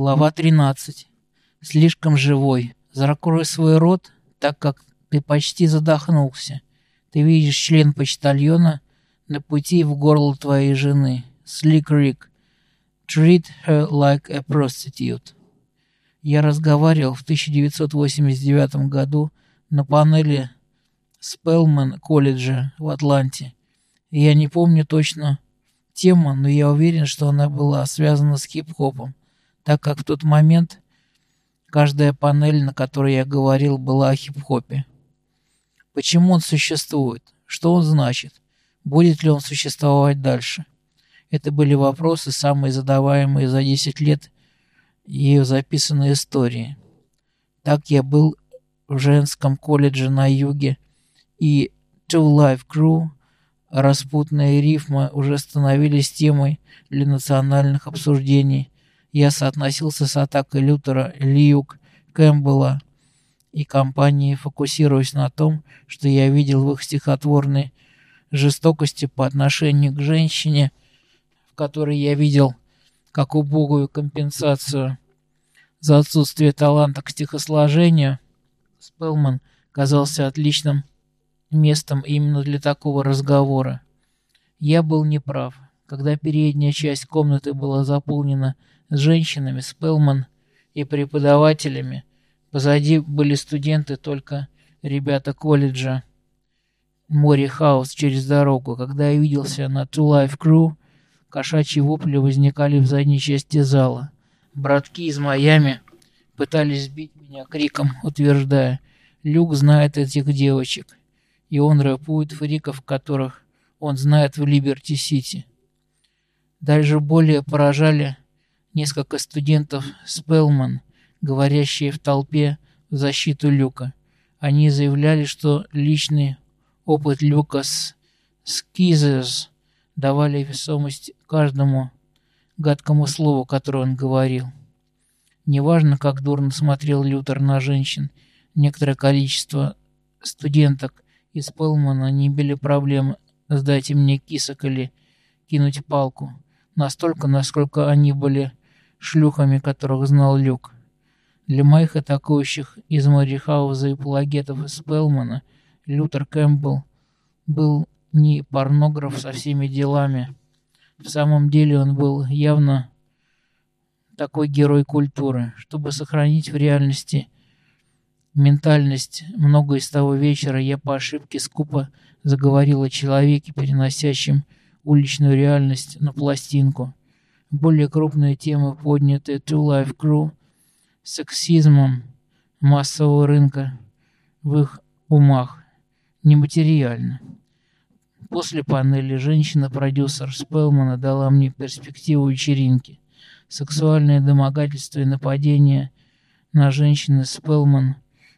Глава 13. Слишком живой. Закрой свой рот, так как ты почти задохнулся. Ты видишь член почтальона на пути в горло твоей жены. Слик Рик. Treat her like a prostitute. Я разговаривал в 1989 году на панели Спелман колледжа в Атланте. Я не помню точно тему, но я уверен, что она была связана с хип-хопом так как в тот момент каждая панель, на которой я говорил, была о хип-хопе. Почему он существует? Что он значит? Будет ли он существовать дальше? Это были вопросы, самые задаваемые за 10 лет ее записанной истории. Так я был в женском колледже на юге, и Two Life Crew, распутные рифмы уже становились темой для национальных обсуждений – я соотносился с атакой Лютера, Льюк, Кэмпбелла и компании, фокусируясь на том, что я видел в их стихотворной жестокости по отношению к женщине, в которой я видел как убогую компенсацию за отсутствие таланта к стихосложению, Спелман казался отличным местом именно для такого разговора. Я был неправ. Когда передняя часть комнаты была заполнена с женщинами, Спелман и преподавателями. Позади были студенты, только ребята колледжа. Мори Хаус через дорогу. Когда я виделся на Two Life Crew, кошачьи вопли возникали в задней части зала. Братки из Майами пытались сбить меня криком, утверждая, Люк знает этих девочек, и он рэпует фриков, которых он знает в Либерти-Сити. Дальше более поражали несколько студентов Спелман, говорящие в толпе в защиту Люка. Они заявляли, что личный опыт Люка с Скизес давали весомость каждому гадкому слову, которое он говорил. Неважно, как дурно смотрел Лютер на женщин, некоторое количество студенток из Пелмана не имели проблем сдать мне кисок или кинуть палку, настолько, насколько они были шлюхами, которых знал Люк. Для моих атакующих из Морихауза и палагетов из Пелмана Лютер Кэмпбелл был не порнограф со всеми делами. В самом деле он был явно такой герой культуры. Чтобы сохранить в реальности ментальность много из того вечера, я по ошибке скупо заговорил о человеке, переносящем уличную реальность на пластинку более крупные темы, поднятые Two Life Crew, сексизмом массового рынка в их умах, нематериально. После панели женщина-продюсер Спелмана дала мне перспективу вечеринки. Сексуальное домогательство и нападение на женщины Спелман,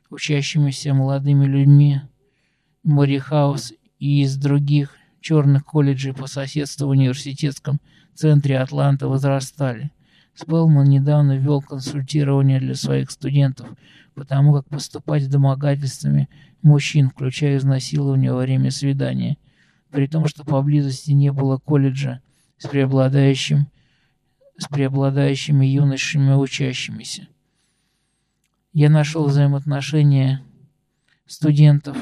учащимися молодыми людьми, Мори Хаус и из других черных колледжей по соседству в центре Атланты возрастали. Спелман недавно ввел консультирование для своих студентов по тому, как поступать с домогательствами мужчин, включая изнасилование во время свидания, при том, что поблизости не было колледжа с преобладающим с преобладающими юношами учащимися. Я нашел взаимоотношения студентов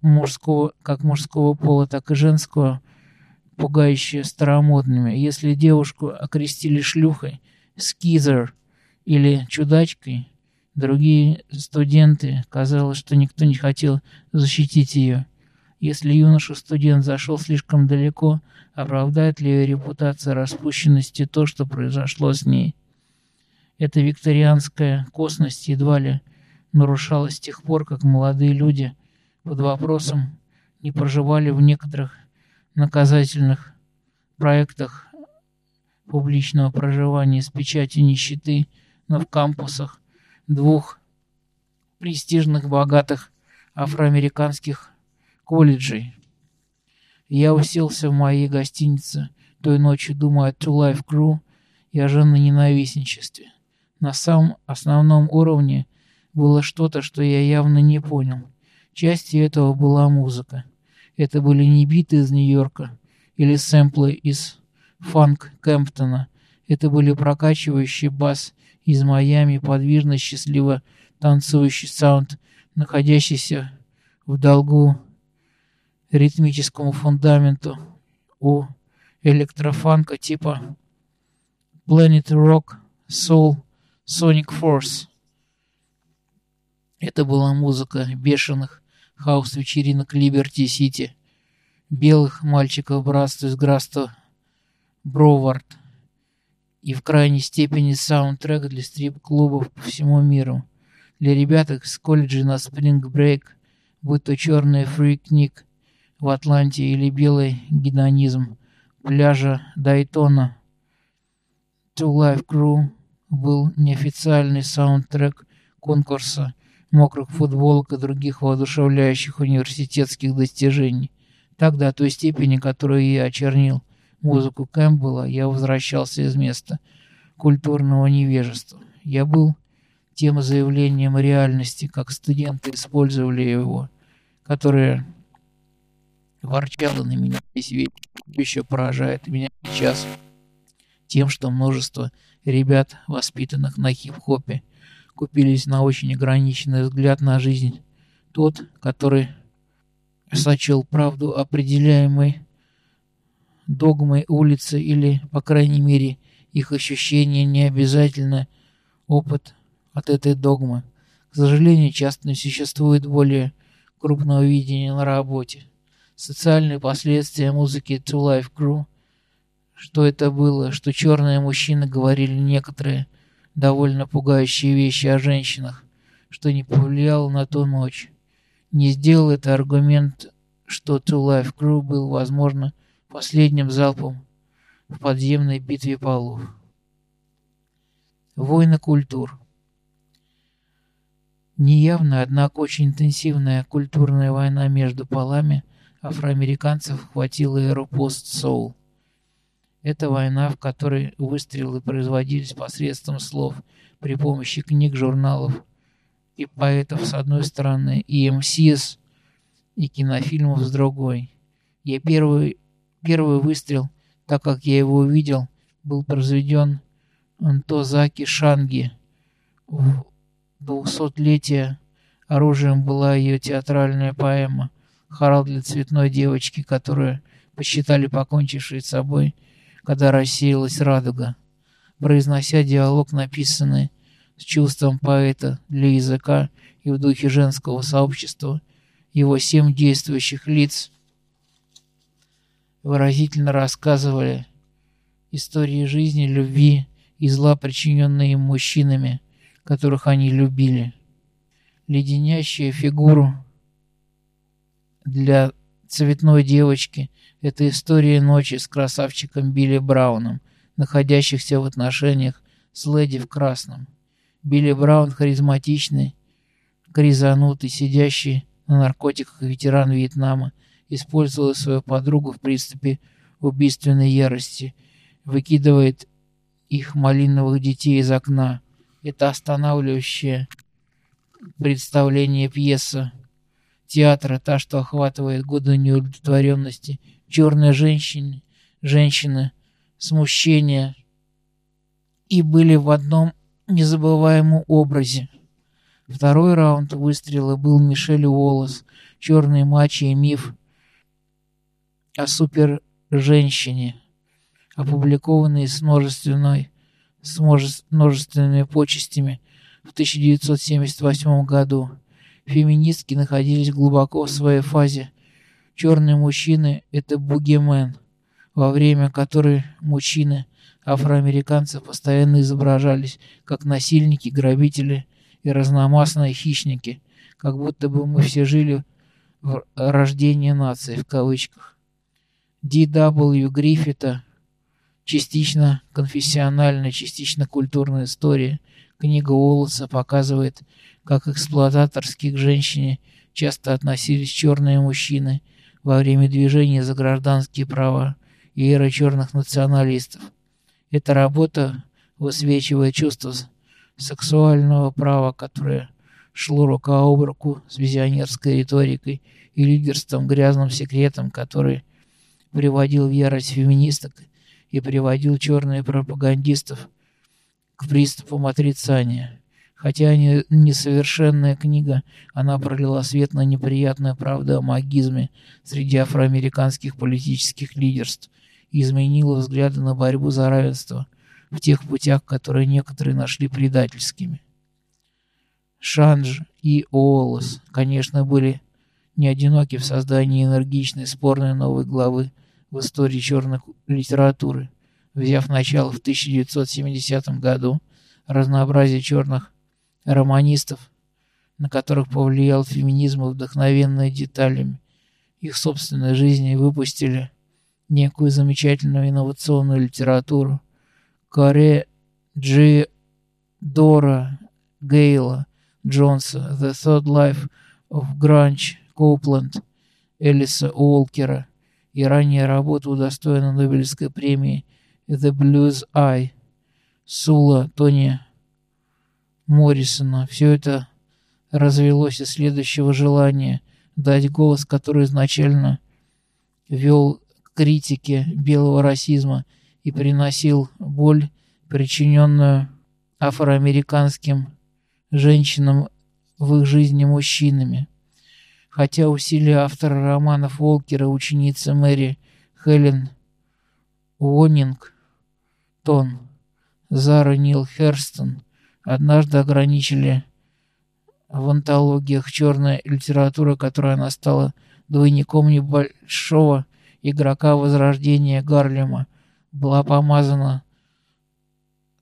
мужского, как мужского пола, так и женского, пугающе старомодными. Если девушку окрестили шлюхой, скизер или чудачкой, другие студенты, казалось, что никто не хотел защитить ее. Если юноша-студент зашел слишком далеко, оправдает ли ее репутация распущенности то, что произошло с ней? Эта викторианская косность едва ли нарушалась с тех пор, как молодые люди – под вопросом не проживали в некоторых наказательных проектах публичного проживания с печатью нищеты, но в кампусах двух престижных богатых афроамериканских колледжей. Я уселся в моей гостинице той ночью, думая о Two Life Crew и о женоненавистничестве. На самом основном уровне было что-то, что я явно не понял. Частью этого была музыка. Это были не биты из Нью-Йорка или сэмплы из фанк Кэмптона. Это были прокачивающий бас из Майами, подвижно, счастливо танцующий саунд, находящийся в долгу ритмическому фундаменту у электрофанка типа Planet Rock, Soul, Sonic Force. Это была музыка бешеных хаос-вечеринок Либерти-Сити, белых мальчиков братства из Граста Бровард и в крайней степени саундтрек для стрип-клубов по всему миру. Для ребят из колледжа на Break, будь то черный фрикник в Атланте или белый гедонизм пляжа Дайтона. To Life Crew был неофициальный саундтрек конкурса мокрых футболок и других воодушевляющих университетских достижений. До той степени, которую я очернил музыку Кэмпбелла, я возвращался из места культурного невежества. Я был тем заявлением реальности, как студенты использовали его, которое ворчало на меня весь вечер, еще поражает меня сейчас тем, что множество ребят, воспитанных на хип-хопе, купились на очень ограниченный взгляд на жизнь. Тот, который сочел правду определяемой догмой улицы или, по крайней мере, их ощущение не обязательно опыт от этой догмы. К сожалению, часто не существует более крупного видения на работе. Социальные последствия музыки To Life Crew, что это было, что черные мужчины говорили некоторые довольно пугающие вещи о женщинах, что не повлияло на ту ночь. Не сделал это аргумент, что To Life Crew был, возможно, последним залпом в подземной битве полов. Война культур. Неявная, однако очень интенсивная культурная война между полами афроамериканцев хватила эру пост-соул. Это война, в которой выстрелы производились посредством слов при помощи книг, журналов и поэтов с одной стороны, и МСИС, и кинофильмов с другой. Я первый Первый выстрел, так как я его увидел, был произведен Антозаки Шанги. В двухсотлетие оружием была ее театральная поэма «Хорал для цветной девочки», которую посчитали покончившей с собой, когда рассеялась радуга. Произнося диалог, написанный с чувством поэта для языка и в духе женского сообщества, его семь действующих лиц выразительно рассказывали истории жизни, любви и зла, причиненные им мужчинами, которых они любили. Леденящая фигуру для цветной девочки – это история ночи с красавчиком Билли Брауном, находящихся в отношениях с леди в красном. Билли Браун харизматичный, кризанутый, сидящий на наркотиках ветеран Вьетнама – использовала свою подругу в приступе убийственной ярости, выкидывает их малиновых детей из окна. Это останавливающее представление пьеса театра, та, что охватывает годы неудовлетворенности, черная женщина, женщина, смущение, и были в одном незабываемом образе. Второй раунд выстрела был Мишель Уоллес, черный мачо и миф, о супер-женщине, опубликованный с множественной с множественными почестями в 1978 году. Феминистки находились глубоко в своей фазе. Черные мужчины — это бугимен, во время которой мужчины афроамериканцев постоянно изображались как насильники, грабители и разномастные хищники, как будто бы мы все жили в рождении нации в кавычках. Д.В. Гриффита частично конфессиональная, частично культурная история. Книга Уоллеса показывает, как эксплуататорские к женщине часто относились черные мужчины во время движения за гражданские права и эры черных националистов. Эта работа высвечивает чувство сексуального права, которое шло рука об руку с визионерской риторикой и лидерством, грязным секретом, который приводил в ярость феминисток и приводил черные пропагандистов к приступам отрицания. Хотя не несовершенная книга, она пролила свет на неприятную правду о магизме среди афроамериканских политических лидерств и изменила взгляды на борьбу за равенство в тех путях, которые некоторые нашли предательскими. Шандж и Оолос, конечно, были не одиноки в создании энергичной спорной новой главы в истории черной литературы, взяв начало в 1970 году разнообразие черных романистов, на которых повлиял феминизм вдохновенные деталями их собственной жизни, выпустили некую замечательную инновационную литературу. Коре Джи Дора Гейла Джонса «The Third Life of Grunge» Коупленд Элиса Уолкера и ранее работа удостоена Нобелевской премии «The Blues Eye» Сула Тони Моррисона. Все это развелось из следующего желания дать голос, который изначально вел к критике белого расизма и приносил боль, причиненную афроамериканским женщинам в их жизни мужчинами. Хотя усилия автора романов Волкера, ученицы Мэри Хелен Уонинг, Тон, Зара Нил Херстон однажды ограничили в антологиях черная литература, которая она стала двойником небольшого игрока Возрождения Гарлема, была помазана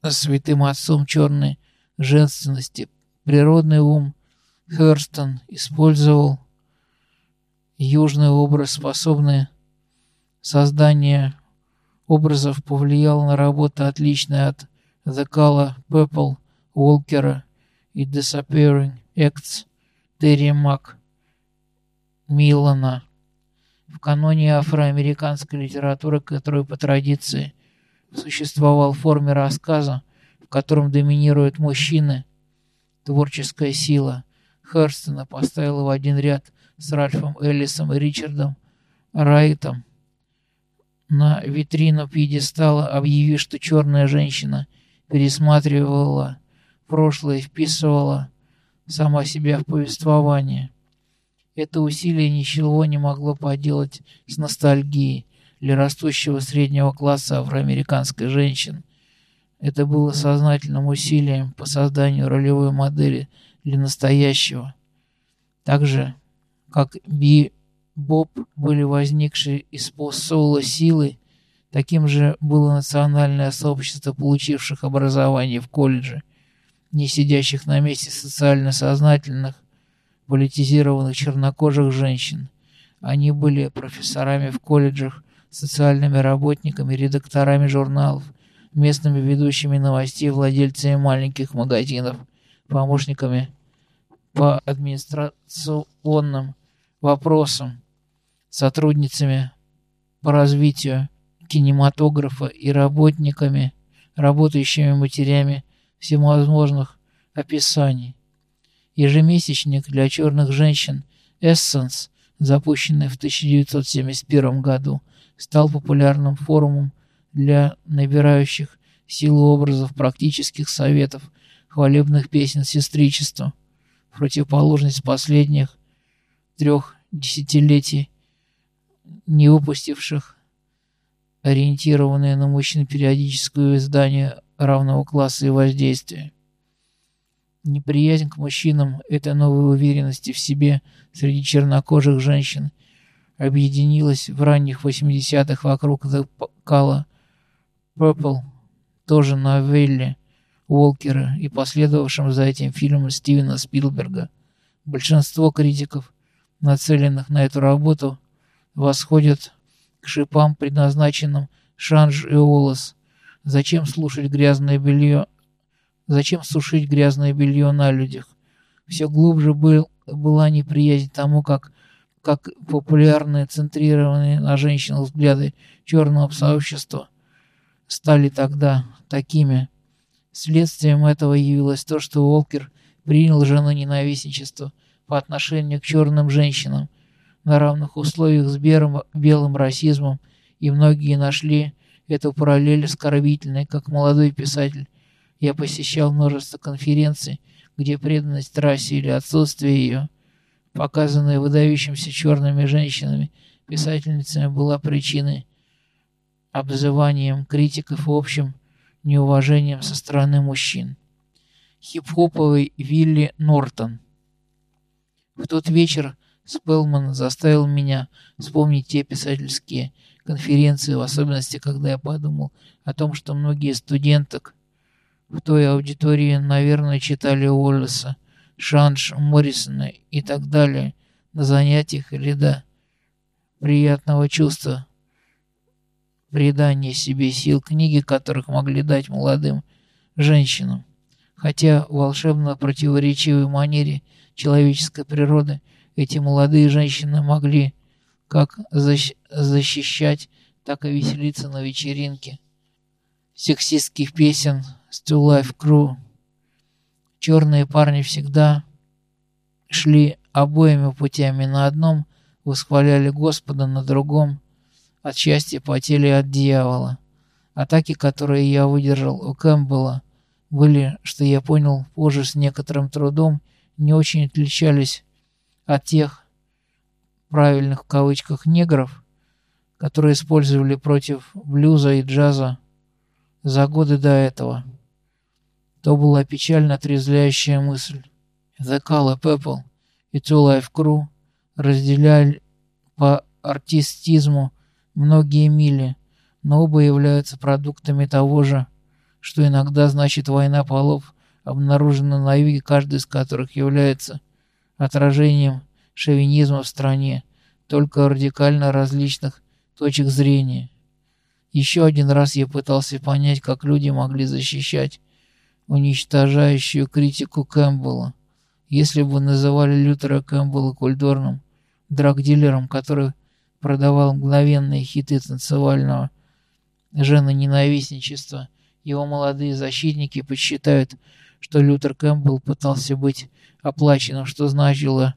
святым отцом черной женственности. Природный ум Херстон использовал южный образ, способный создание образов, повлиял на работу отличная от The Color Purple Уолкера и Disappearing Acts Терри Мак Милана. В каноне афроамериканской литературы, который по традиции существовал в форме рассказа, в котором доминируют мужчины, творческая сила Херстона поставила в один ряд с Ральфом Эллисом и Ричардом Райтом на витрину пьедестала, объявив, что черная женщина пересматривала прошлое вписывала сама себя в повествование. Это усилие ничего не могло поделать с ностальгией для растущего среднего класса афроамериканской женщин. Это было сознательным усилием по созданию ролевой модели для настоящего. Так же, как Би Боб были возникшие из постсоула силы, таким же было национальное сообщество получивших образование в колледже – не сидящих на месте социально сознательных, политизированных чернокожих женщин. Они были профессорами в колледжах, социальными работниками, редакторами журналов, местными ведущими новостей, владельцами маленьких магазинов, помощниками по администрационным вопросам, сотрудницами по развитию кинематографа и работниками, работающими матерями всевозможных описаний. Ежемесячник для черных женщин Essence, запущенный в 1971 году, стал популярным форумом для набирающих силу образов практических советов, хвалебных песен сестричества. Противоположность последних трех десятилетий, не выпустивших ориентированное на мужчин периодическое издание равного класса и воздействия. Неприязнь к мужчинам этой новой уверенности в себе среди чернокожих женщин объединилась в ранних 80-х вокруг Color Purple, тоже новелле Уолкера и последовавшем за этим фильмом Стивена Спилберга. Большинство критиков, нацеленных на эту работу, восходят к шипам, предназначенным Шанж и Олос, Зачем слушать грязное белье? Зачем сушить грязное белье на людях? Все глубже был, была неприязнь тому, как, как популярные, центрированные на женщинах взгляды черного сообщества стали тогда такими. Следствием этого явилось то, что Уолкер принял жену ненавистничество по отношению к черным женщинам на равных условиях с белым, белым расизмом, и многие нашли Эту параллель оскорбительная, как молодой писатель. Я посещал множество конференций, где преданность расе или отсутствие ее, показанная выдающимся черными женщинами, писательницами, была причиной обзыванием критиков и общим неуважением со стороны мужчин. Хип-хоповый Вилли Нортон. В тот вечер Спелман заставил меня вспомнить те писательские конференции, в особенности, когда я подумал о том, что многие студенток в той аудитории, наверное, читали Уоллеса, Шанш, Моррисона и так далее на занятиях или до приятного чувства придания себе сил книги, которых могли дать молодым женщинам. Хотя в волшебно противоречивой манере человеческой природы эти молодые женщины могли как защ защищать, так и веселиться на вечеринке. Сексистских песен Still Life Crew. Черные парни всегда шли обоими путями. На одном восхваляли Господа, на другом от счастья потели от дьявола. Атаки, которые я выдержал у Кэмпбелла, были, что я понял позже с некоторым трудом, не очень отличались от тех правильных в кавычках негров, которые использовали против блюза и джаза за годы до этого. То была печально отрезвляющая мысль. The Color People и Two Life Crew разделяли по артистизму многие мили, но оба являются продуктами того же, что иногда значит война полов, обнаружена на юге, каждый из которых является отражением шовинизма в стране, только радикально различных точек зрения. Еще один раз я пытался понять, как люди могли защищать уничтожающую критику Кэмпбелла. Если бы называли Лютера Кэмпбелла культурным драгдилером, который продавал мгновенные хиты танцевального женоненавистничества, его молодые защитники посчитают, что Лютер Кэмпбелл пытался быть оплаченным, что значило,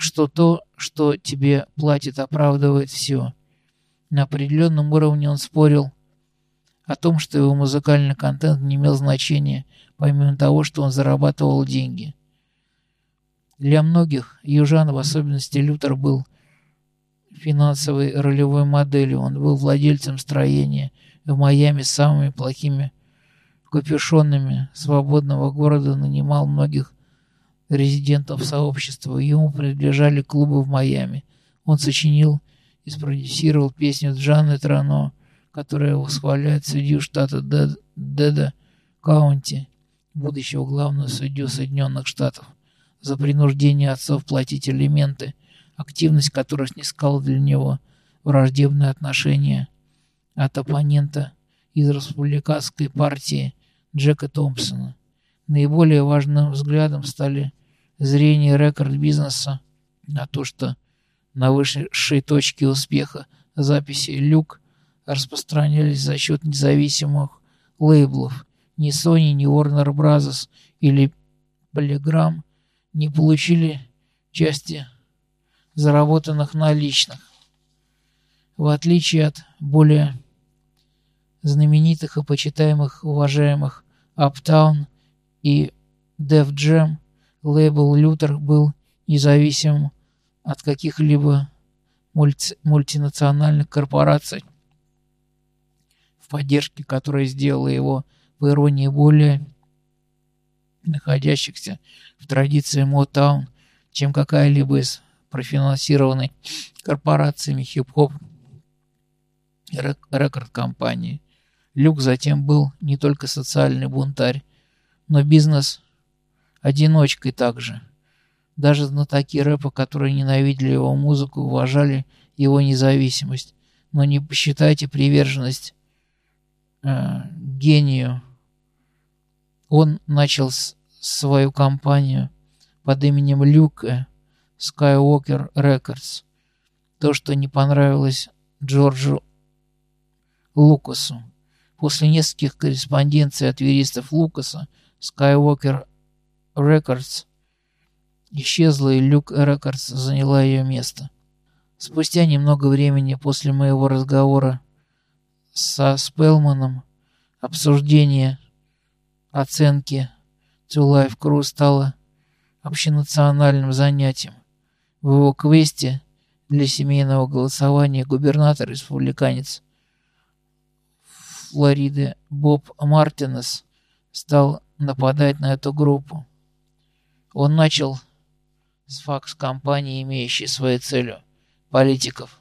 что то, что тебе платят, оправдывает все. На определенном уровне он спорил о том, что его музыкальный контент не имел значения, помимо того, что он зарабатывал деньги. Для многих южан, в особенности Лютер, был финансовой ролевой моделью. Он был владельцем строения в Майами с самыми плохими капюшонами свободного города, нанимал многих резидентов сообщества. Ему принадлежали клубы в Майами. Он сочинил и спродюсировал песню Джаны Трано, которая восхваляет судью штата Деда Каунти, будущего главного судью Соединенных Штатов, за принуждение отцов платить элементы – активность которой снискала для него враждебное отношение от оппонента из республиканской партии Джека Томпсона. Наиболее важным взглядом стали зрение рекорд-бизнеса на то, что на высшей точке успеха записи «Люк» распространялись за счет независимых лейблов. Ни Sony, ни Warner Bros. или Polygram не получили части заработанных наличных. В отличие от более знаменитых и почитаемых уважаемых Uptown и Def Jam, лейбл Лютер был независим от каких-либо мульти мультинациональных корпораций, в поддержке которой сделала его, в иронии более находящихся в традиции Motown, чем какая-либо из профинансированной корпорациями хип-хоп рекорд-компании. Люк затем был не только социальный бунтарь, но бизнес-одиночкой также. Даже знатоки рэпа, которые ненавидели его музыку, уважали его независимость. Но не посчитайте приверженность э, гению. Он начал с, свою кампанию под именем Люка Skywalker Records. То, что не понравилось Джорджу Лукасу. После нескольких корреспонденций от юристов Лукаса Skywalker Records исчезла, и Люк Records заняла ее место. Спустя немного времени после моего разговора со Спелманом обсуждение оценки To Life Crew стало общенациональным занятием. В его квесте для семейного голосования губернатор-республиканец Флориды Боб Мартинес стал нападать на эту группу. Он начал с факс-компании, имеющей своей целью политиков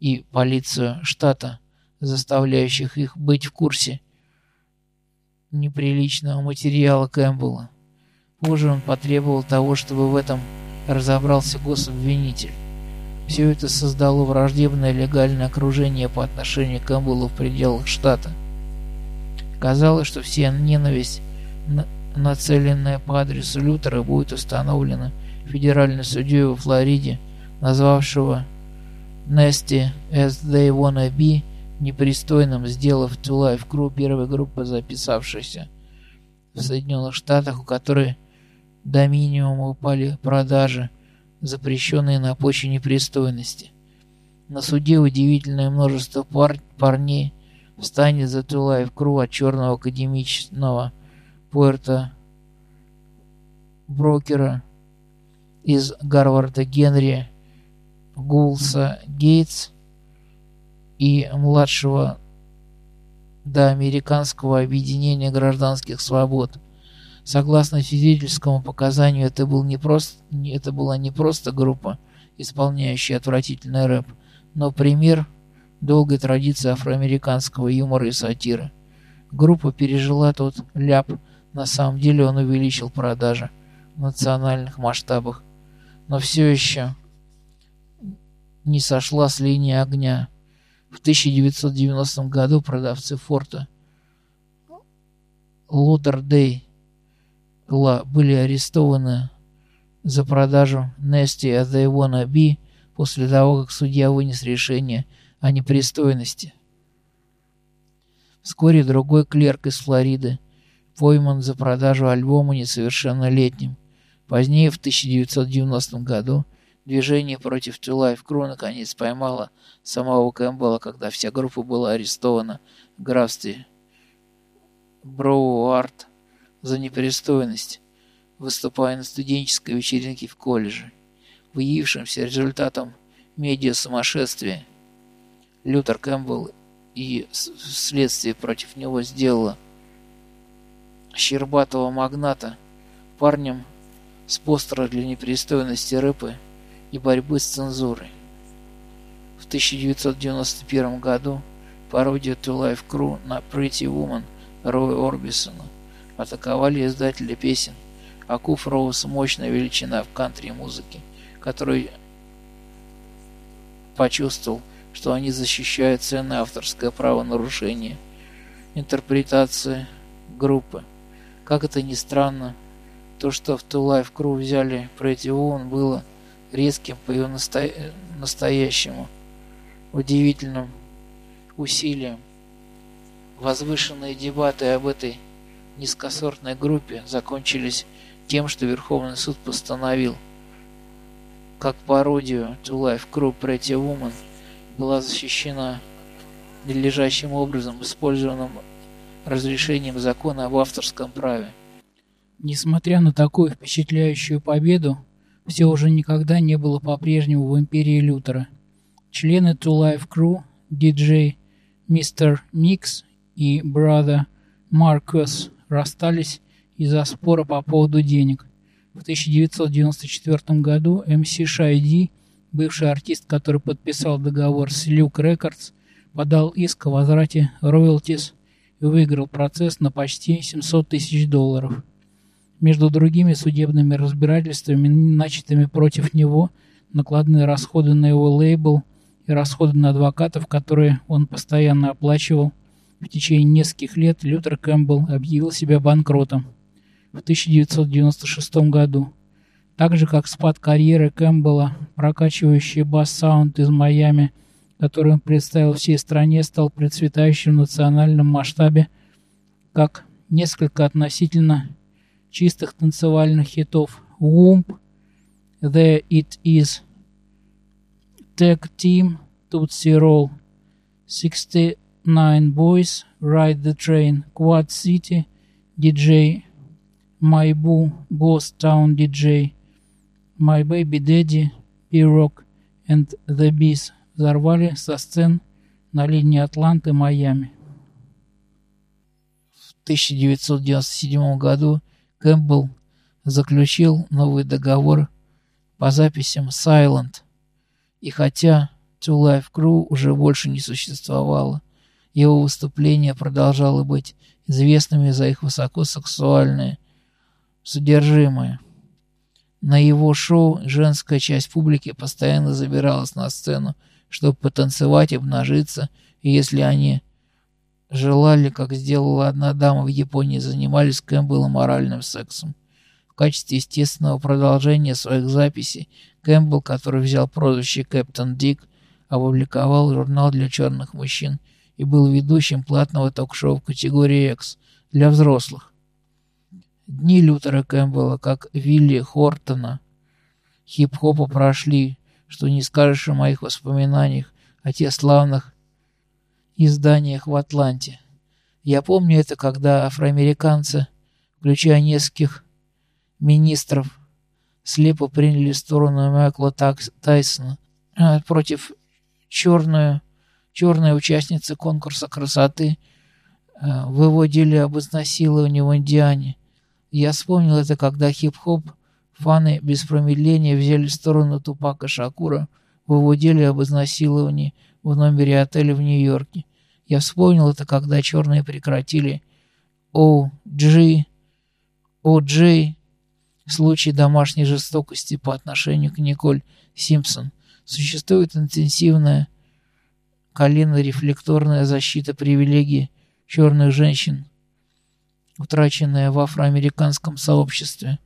и полицию штата, заставляющих их быть в курсе неприличного материала Кэмпбелла. Позже он потребовал того, чтобы в этом разобрался гособвинитель. Все это создало враждебное легальное окружение по отношению к Кэмпбеллу в пределах штата. Казалось, что вся ненависть, нацеленная по адресу Лютера, будет установлена федеральной судьей во Флориде, назвавшего Nasty as They Wanna Be непристойным, сделав Тулай в Crew первой группы, записавшейся в Соединенных Штатах, у которой до минимума упали продажи, запрещенные на почве непристойности. На суде удивительное множество пар парней встанет за Тулай в Кру от черного академичного Пуэрто брокера из Гарварда Генри Гулса Гейтс и младшего до Американского объединения гражданских свобод. Согласно физическому показанию, это, был не просто, это была не просто группа, исполняющая отвратительный рэп, но пример долгой традиции афроамериканского юмора и сатиры. Группа пережила тот ляп, на самом деле он увеличил продажи в национальных масштабах, но все еще не сошла с линии огня. В 1990 году продавцы форта Лодердей были арестованы за продажу Nasty as They Wanna Be после того, как судья вынес решение о непристойности. Вскоре другой клерк из Флориды пойман за продажу альбома несовершеннолетним. Позднее, в 1990 году, Движение против Тулайф Кру наконец поймало самого Кэмпбелла, когда вся группа была арестована в графстве Броуарт за непристойность, выступая на студенческой вечеринке в колледже. Выявившимся результатом медиа-сумасшествия Лютер Кэмпбелл и следствие против него сделало щербатого магната парнем с постера для непристойности рэпа и борьбы с цензурой. В 1991 году пародию To Life Crew на Pretty Woman Роя Орбисона атаковали издатели песен, а Куф Роуз мощная величина в кантри-музыке, который почувствовал, что они защищают ценное авторское право нарушения интерпретации группы. Как это ни странно, то, что в To Life Crew взяли Pretty Woman, было резким по ее насто... настоящему, удивительным усилием. Возвышенные дебаты об этой низкосортной группе закончились тем, что Верховный суд постановил, как пародию To Life Crew Pretty Woman была защищена надлежащим образом, использованным разрешением закона об авторском праве. Несмотря на такую впечатляющую победу, все уже никогда не было по-прежнему в империи Лютера. Члены Two Life Crew, диджей Мистер Микс и Brother Маркус расстались из-за спора по поводу денег. В 1994 году MC Шайди, бывший артист, который подписал договор с Luke Records, подал иск о возврате роялтис и выиграл процесс на почти 700 тысяч долларов. Между другими судебными разбирательствами, начатыми против него, накладные расходы на его лейбл и расходы на адвокатов, которые он постоянно оплачивал, в течение нескольких лет Лютер Кэмпбелл объявил себя банкротом в 1996 году. Так же, как спад карьеры Кэмпбелла, прокачивающий бас-саунд из Майами, который он представил всей стране, стал процветающим в национальном масштабе, как несколько относительно чистых танцевальных хитов. Womp, There It Is, Tag Team, Tootsie Roll, 69 Nine Boys, Ride the Train, Quad City, DJ, My Boo, Ghost Town DJ, My Baby Daddy, P-Rock and The Bees взорвали со сцен на линии Атланты-Майами. В 1997 году Кэмпбелл заключил новый договор по записям Silent, и хотя Two Life Crew уже больше не существовало, его выступления продолжали быть известными за их высокосексуальное содержимое. На его шоу женская часть публики постоянно забиралась на сцену, чтобы потанцевать, обнажиться, и если они желали, как сделала одна дама в Японии, занимались с Кэмпбеллом оральным сексом. В качестве естественного продолжения своих записей Кэмпбелл, который взял прозвище Captain Dick, опубликовал журнал для черных мужчин – и был ведущим платного ток-шоу в категории X для взрослых. Дни Лютера Кэмпбелла, как Вилли Хортона, хип-хопа прошли, что не скажешь о моих воспоминаниях о тех славных изданиях в Атланте. Я помню это, когда афроамериканцы, включая нескольких министров, слепо приняли сторону Майкла Тайсона а, против черную черная участница конкурса красоты э, выводили об изнасиловании в Индиане. Я вспомнил это, когда хип-хоп фаны без промедления взяли сторону Тупака Шакура, выводили об изнасиловании в номере отеля в Нью-Йорке. Я вспомнил это, когда черные прекратили О.Джи, О.Джей, случай домашней жестокости по отношению к Николь Симпсон. Существует интенсивная колено-рефлекторная защита привилегий черных женщин, утраченная в афроамериканском сообществе,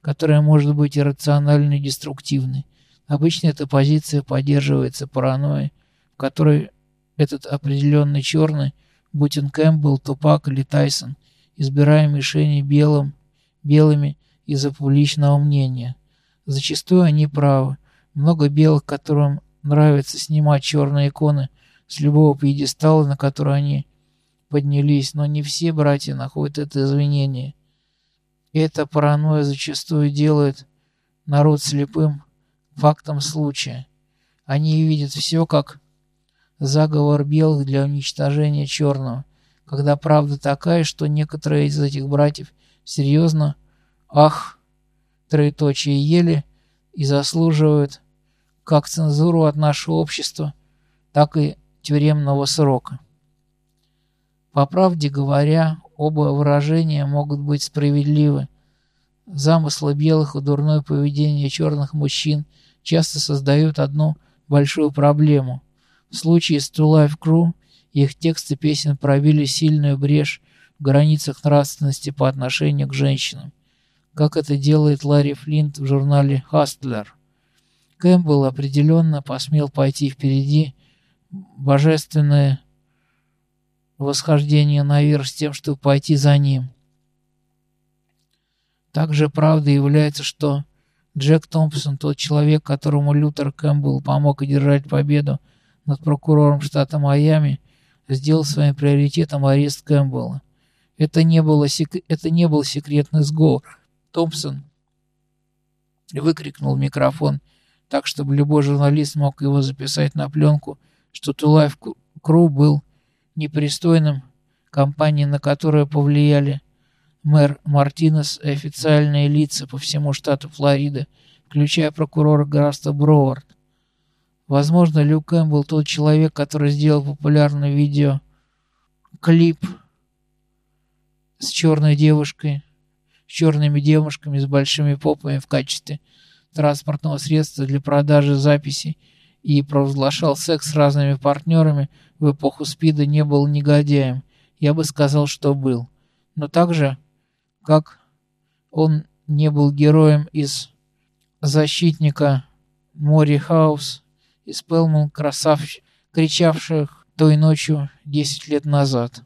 которая может быть иррациональной и деструктивной. Обычно эта позиция поддерживается паранойей, в которой этот определенный черный, будь он Кэмпбелл, Тупак или Тайсон, избирая мишени белым, белыми из-за публичного мнения. Зачастую они правы. Много белых, которым нравится снимать черные иконы – с любого пьедестала, на который они поднялись, но не все братья находят это извинение. Эта паранойя зачастую делает народ слепым фактом случая. Они видят все как заговор белых для уничтожения черного, когда правда такая, что некоторые из этих братьев серьезно, ах, троеточие ели и заслуживают как цензуру от нашего общества, так и тюремного срока. По правде говоря, оба выражения могут быть справедливы. Замыслы белых и дурное поведение черных мужчин часто создают одну большую проблему. В случае с Two Life Crew их тексты песен пробили сильную брешь в границах нравственности по отношению к женщинам, как это делает Ларри Флинт в журнале «Хастлер». Кэмпбелл определенно посмел пойти впереди божественное восхождение наверх с тем, чтобы пойти за ним. Также правдой является, что Джек Томпсон, тот человек, которому Лютер Кэмпбелл помог одержать победу над прокурором штата Майами, сделал своим приоритетом арест Кэмпбелла. Это не, было сек... это не был секретный сговор. Томпсон выкрикнул в микрофон так, чтобы любой журналист мог его записать на пленку – что Тулайф Кру был непристойным, компанией, на которую повлияли мэр Мартинес и официальные лица по всему штату Флорида, включая прокурора графства Броуард. Возможно, Люк Кэм был тот человек, который сделал популярное видео клип с черной девушкой, с черными девушками с большими попами в качестве транспортного средства для продажи записей и провозглашал секс с разными партнерами в эпоху СПИДа не был негодяем. Я бы сказал, что был. Но также, как он не был героем из «Защитника» Мори Хаус и Спелман красавч, кричавших той ночью 10 лет назад.